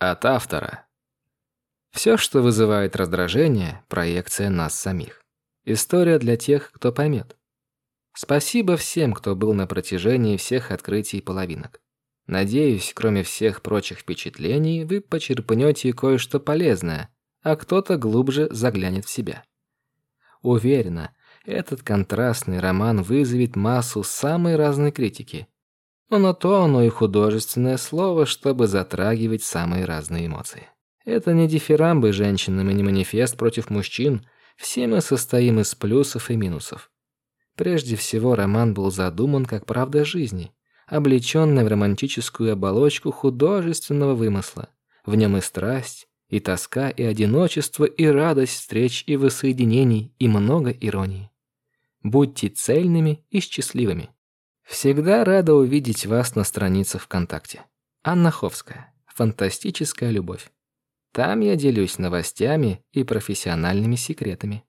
От автора. Все, что вызывает раздражение, проекция нас самих. История для тех, кто поймет. Спасибо всем, кто был на протяжении всех открытий половинок. Надеюсь, кроме всех прочих впечатлений, вы почерпнете кое-что полезное, а кто-то глубже заглянет в себя. Уверена, этот контрастный роман вызовет массу самой разной критики. Но на то оно и художественное слово, чтобы затрагивать самые разные эмоции. Это не дифирамбы женщинам и не манифест против мужчин. Все мы состоим из плюсов и минусов. Прежде всего, роман был задуман как правда жизни, облеченная в романтическую оболочку художественного вымысла. В нем и страсть, и тоска, и одиночество, и радость встреч и воссоединений, и много иронии. Будьте цельными и счастливыми. Всегда рада увидеть вас на страницах ВКонтакте. Анна Ховская. Фантастическая любовь. Там я делюсь новостями и профессиональными секретами.